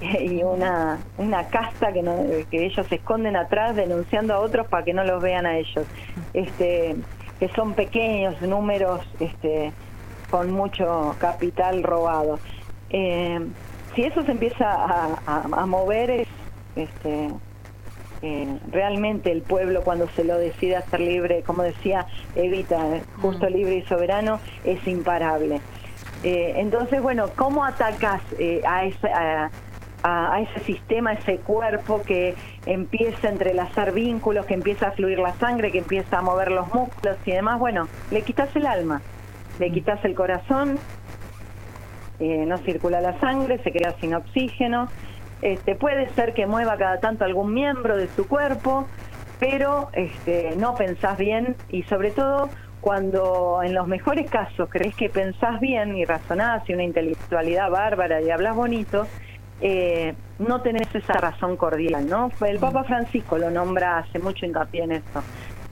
y una, una casta que, no, que ellos se esconden atrás denunciando a otros para que no los vean a ellos. Este, que son pequeños números este, con mucho capital robado. Eh, si eso se empieza a, mover, es, este, eh, realmente el pueblo cuando se lo decide ser libre, como decía Evita, eh, justo, mm. libre y soberano, es imparable. entonces, bueno, ¿cómo atacas a, ese, a, ese sistema, a ese cuerpo que empieza a entrelazar vínculos, que empieza a fluir la sangre, que empieza a mover los músculos y demás? Bueno, le quitas el alma le quitas el corazón, eh, no circula la sangre, se queda sin oxígeno. Este, puede ser que mueva cada tanto algún miembro de su cuerpo, pero este, no pensás bien y sobre todo cuando en los mejores casos crees que pensás bien y razonás y una intelectualidad bárbara y hablas bonito, eh, no tenés esa razón cordial, ¿no? El Papa Francisco lo nombra hace mucho hincapié en esto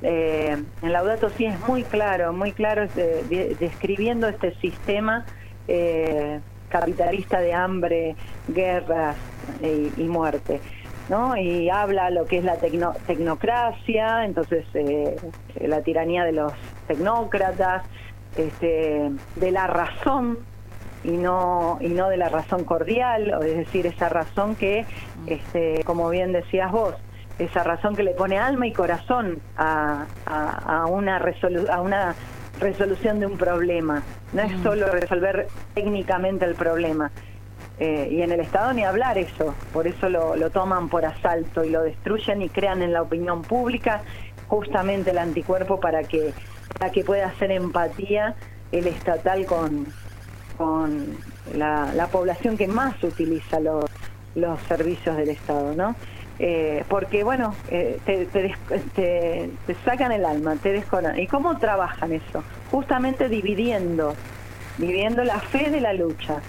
eh, en Laudato sí es muy claro, muy claro describiendo este sistema eh, capitalista de hambre, guerras y, muerte. ¿no? Y habla lo que es la tecnocracia, entonces eh, la tiranía de los tecnócratas, este, de la razón y no y no de la razón cordial, es decir, esa razón que, este, como bien decías vos, esa razón que le pone alma y corazón a, a, una, a una resolución de un problema. No es mm. solo resolver técnicamente el problema. Eh, y en el Estado ni hablar eso, por eso lo, lo toman por asalto y lo destruyen y crean en la opinión pública justamente el anticuerpo para que, para que pueda hacer empatía el estatal con, con la, la población que más utiliza los, los servicios del Estado, ¿no? Eh, porque bueno, eh, te, te, te- te sacan el alma, te desconocen. ¿Y cómo trabajan eso? Justamente dividiendo, dividiendo la fe de la lucha,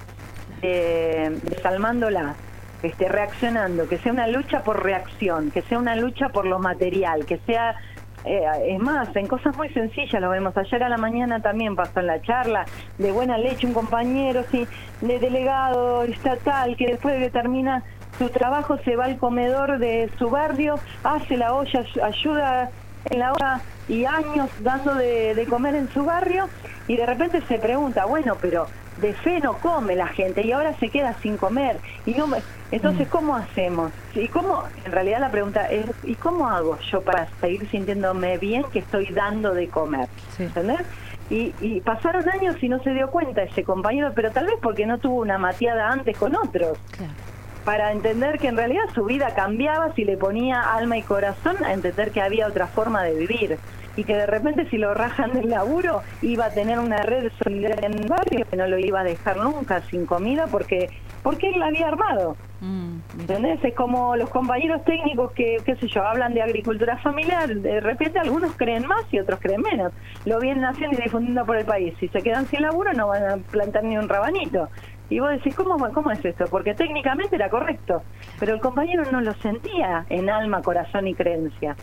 eh, desalmándola, este, reaccionando, que sea una lucha por reacción, que sea una lucha por lo material, que sea eh, es más, en cosas muy sencillas lo vemos. Ayer a la mañana también pasó en la charla de buena leche un compañero sí, de delegado estatal que después de que termina su trabajo se va al comedor de su barrio, hace la olla, ayuda en la olla y años dando de, de comer en su barrio y de repente se pregunta, bueno, pero de fe no come la gente y ahora se queda sin comer y no me- entonces cómo hacemos y cómo en realidad la pregunta es y cómo hago yo para seguir sintiéndome bien que estoy dando de comer ¿entendés? Y, y pasaron años y no se dio cuenta ese compañero pero tal vez porque no tuvo una mateada antes con otros para entender que en realidad su vida cambiaba si le ponía alma y corazón a entender que había otra forma de vivir y que de repente si lo rajan del laburo iba a tener una red solidaria en el barrio que no lo iba a dejar nunca sin comida porque porque él la había armado. ¿Entendés? Es como los compañeros técnicos que, qué sé yo, hablan de agricultura familiar, de repente algunos creen más y otros creen menos. Lo vienen haciendo y difundiendo por el país. Si se quedan sin laburo no van a plantar ni un rabanito. Y vos decís, ¿cómo, ¿cómo es esto? Porque técnicamente era correcto, pero el compañero no lo sentía en alma, corazón y creencia.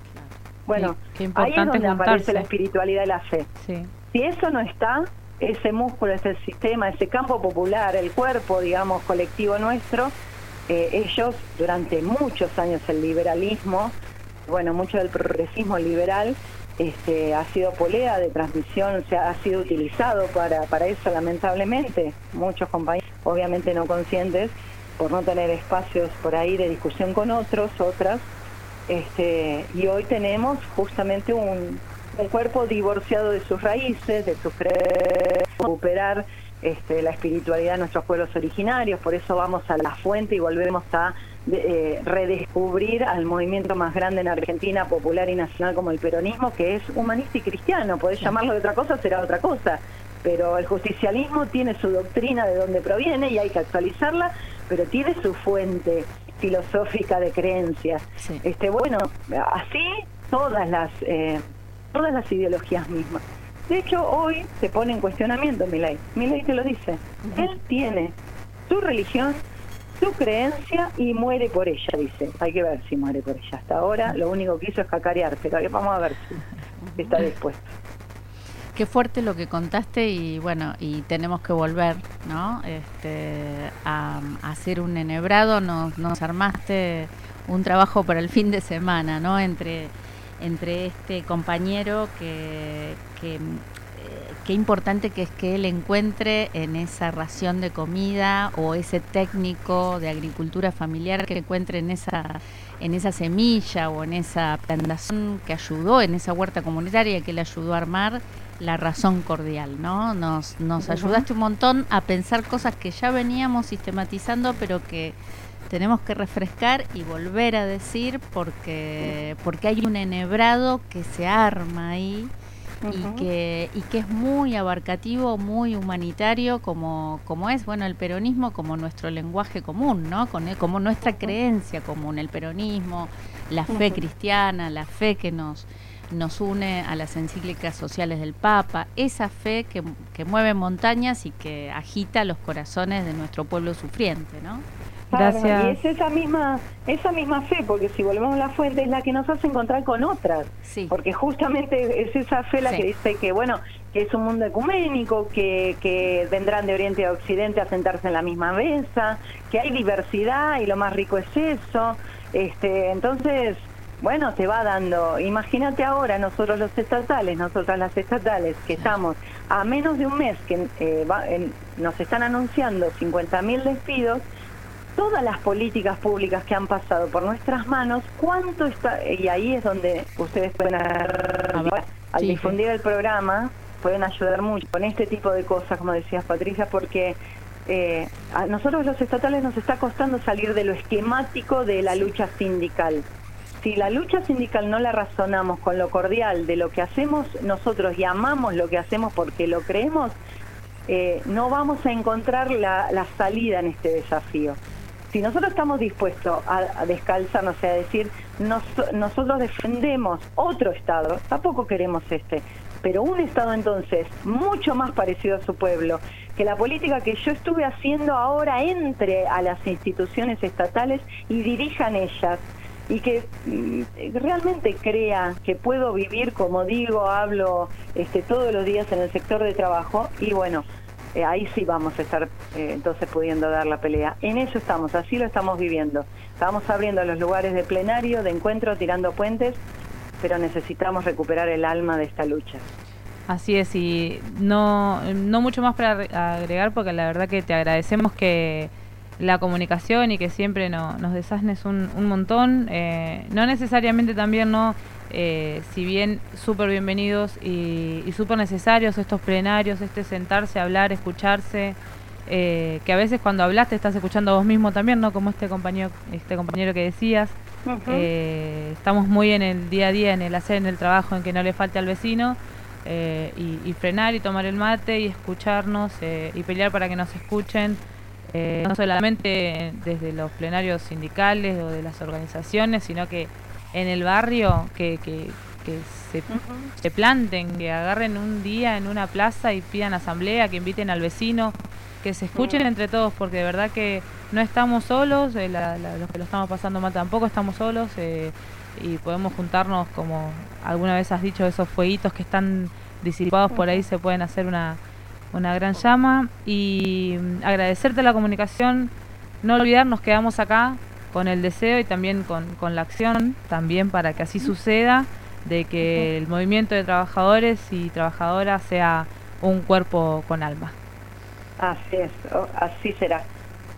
Bueno, ahí es donde aparece la espiritualidad y la fe. Sí. Si eso no está, ese músculo, ese sistema, ese campo popular, el cuerpo, digamos, colectivo nuestro, eh, ellos durante muchos años el liberalismo, bueno, mucho del progresismo liberal, este, ha sido polea de transmisión, o sea, ha sido utilizado para, para eso, lamentablemente. Muchos compañeros, obviamente no conscientes, por no tener espacios por ahí de discusión con otros, otras, este, y hoy tenemos justamente un, cuerpo divorciado de sus raíces, de sus recuperar este, la espiritualidad de nuestros pueblos originarios, por eso vamos a la fuente y volvemos a de- eh, redescubrir al movimiento más grande en Argentina, popular y nacional como el peronismo, que es humanista y cristiano, podés llamarlo de otra cosa, será otra cosa, pero el justicialismo tiene su doctrina de dónde proviene y hay que actualizarla, pero tiene su fuente filosófica de creencias. Este, bueno, así todas las eh, todas las ideologías mismas. De hecho, hoy se pone en cuestionamiento Milei. Milei te lo dice. Él tiene su religión, su creencia y muere por ella, dice. Hay que ver si muere por ella. Hasta ahora lo único que hizo es cacarear, pero vamos a ver si está dispuesto. Qué fuerte lo que contaste y bueno, y tenemos que volver, ¿no? Este, a, a hacer un enhebrado, nos, nos armaste un trabajo para el fin de semana, ¿no? Entre, entre este compañero que, que qué importante que es que él encuentre en esa ración de comida o ese técnico de agricultura familiar que encuentre en esa en esa semilla o en esa plantación que ayudó en esa huerta comunitaria que le ayudó a armar la razón cordial, ¿no? Nos, nos ayudaste un montón a pensar cosas que ya veníamos sistematizando, pero que tenemos que refrescar y volver a decir porque, porque hay un enhebrado que se arma ahí y que y que es muy abarcativo, muy humanitario como como es bueno el peronismo como nuestro lenguaje común, ¿no? Con el- como nuestra creencia común, el peronismo, la fe cristiana, la fe que nos nos une a las encíclicas sociales del Papa, esa fe que, que mueve montañas y que agita los corazones de nuestro pueblo sufriente, ¿no? Claro, y es esa misma, esa misma fe, porque si volvemos a la fuente es la que nos hace encontrar con otras. Porque justamente es esa fe la Sí. que dice que, bueno, que es un mundo ecuménico, que, que vendrán de Oriente a Occidente a sentarse en la misma mesa, que hay diversidad y lo más rico es eso. Este, entonces, bueno, te va dando. Imagínate ahora, nosotros los estatales, nosotras las estatales, que estamos a menos de un mes que eh, va- en- nos están anunciando 50.000 despidos todas las políticas públicas que han pasado por nuestras manos, cuánto está, y ahí es donde ustedes pueden ayudar, al Sí, difundir el programa, pueden ayudar mucho con este tipo de cosas, como decías Patricia, porque eh, a nosotros los estatales nos está costando salir de lo esquemático de la lucha sindical. Si la lucha sindical no la razonamos con lo cordial de lo que hacemos nosotros y amamos lo que hacemos porque lo creemos, eh, no vamos a encontrar la, la salida en este desafío. Si nosotros estamos dispuestos a, a descalzarnos, o sea, a decir, nos- nosotros defendemos otro Estado, tampoco queremos este, pero un Estado entonces mucho más parecido a su pueblo, que la política que yo estuve haciendo ahora entre a las instituciones estatales y dirijan ellas y que mm, realmente crea que puedo vivir como digo, hablo este, todos los días en el sector de trabajo y bueno, eh, ahí sí vamos a estar eh, entonces pudiendo dar la pelea. En eso estamos, así lo estamos viviendo. Estamos abriendo los lugares de plenario, de encuentro, tirando puentes, pero necesitamos recuperar el alma de esta lucha. Así es, y no, no mucho más para agre- agregar porque la verdad que te agradecemos que la comunicación y que siempre no- nos desasnes un, un montón. eh, no necesariamente también, no eh, si bien súper bienvenidos y, y súper necesarios estos plenarios, este sentarse, hablar, escucharse, eh, que a veces cuando hablas te estás escuchando a vos mismo también, ¿no? Como este compañero, este compañero que decías. Eh, estamos muy en el día a día, en el hacer, en el trabajo, en que no le falte al vecino. y, y frenar y tomar el mate y escucharnos eh, y pelear para que nos escuchen, eh, no solamente desde los plenarios sindicales o de las organizaciones, sino que en el barrio, que, que, que se, se planten, que agarren un día en una plaza y pidan asamblea, que inviten al vecino, que se escuchen entre todos, porque de verdad que no estamos solos, eh, la- la- los que lo estamos pasando mal tampoco estamos solos, eh, y podemos juntarnos, como alguna vez has dicho, esos fueguitos que están disipados por ahí, se pueden hacer una, una gran llama. Y mm, agradecerte la comunicación, no olvidar, nos quedamos acá con el deseo y también con, con la acción, también para que así suceda, de que el movimiento de trabajadores y trabajadoras sea un cuerpo con alma. Así es, así será.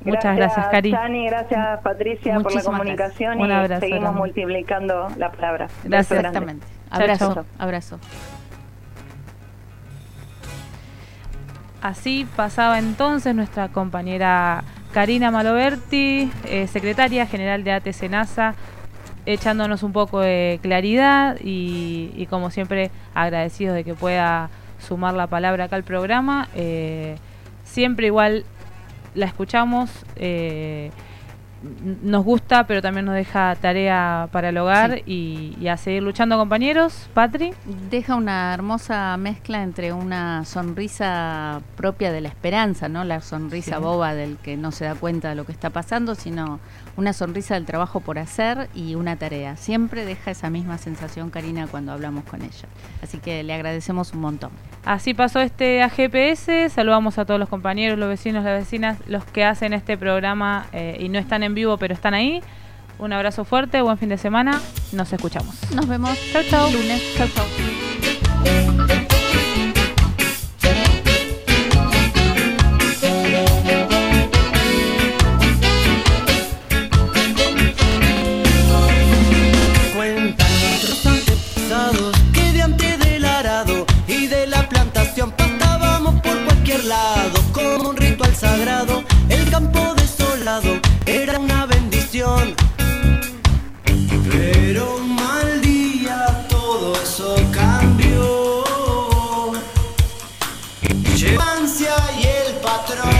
Muchas gracias, Cari. Chani, gracias, Patricia, por la comunicación gracias. Y seguimos grande. multiplicando la palabra. Gracias. Exactamente. Abrazo, abrazo. Así pasaba entonces nuestra compañera Karina Maloberti, eh, secretaria general de ATC NASA, echándonos un poco de claridad y, como siempre agradecidos de que pueda sumar la palabra acá al programa. Eh, siempre igual la escuchamos, eh, nos gusta, pero también nos deja tarea para el hogar y, y a seguir luchando compañeros. Patri. Deja una hermosa mezcla entre una sonrisa propia de la esperanza, no la sonrisa Sí. boba del que no se da cuenta de lo que está pasando, sino una sonrisa del trabajo por hacer y una tarea. Siempre deja esa misma sensación, Karina, cuando hablamos con ella. Así que le agradecemos un montón. Así pasó este AGPS. Saludamos a todos los compañeros, los vecinos, las vecinas, los que hacen este programa eh, y no están en vivo, pero están ahí. Un abrazo fuerte, buen fin de semana. Nos escuchamos. Nos vemos Chau, chau. lunes. Chau, chau. Como un ritual sagrado. El campo desolado era una bendición. Pero un mal día todo eso cambió. Llevancia y el patrón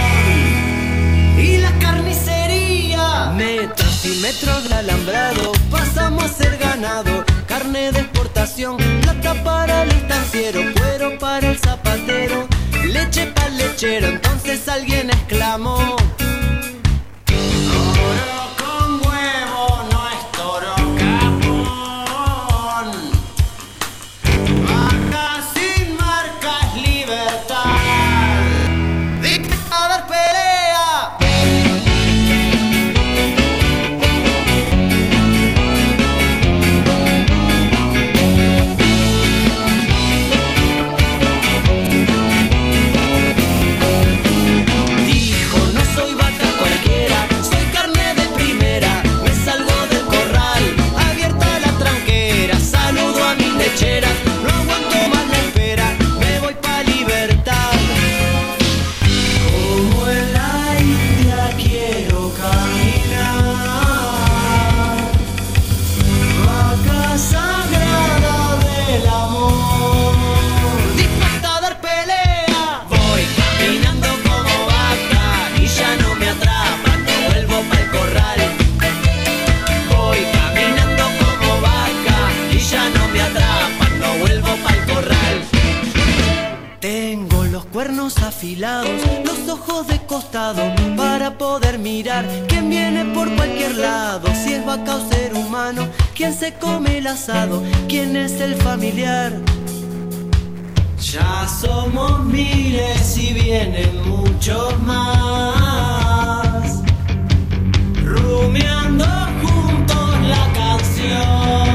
y la carnicería. Metros y metros de alambrado, pasamos a ser ganado. Carne de exportación, plata para el estanciero, cuero para el zapatero, leche para Entonces alguien exclamó: quién se come el asado, quién es el familiar. Ya somos miles y vienen muchos más, rumiando juntos la canción.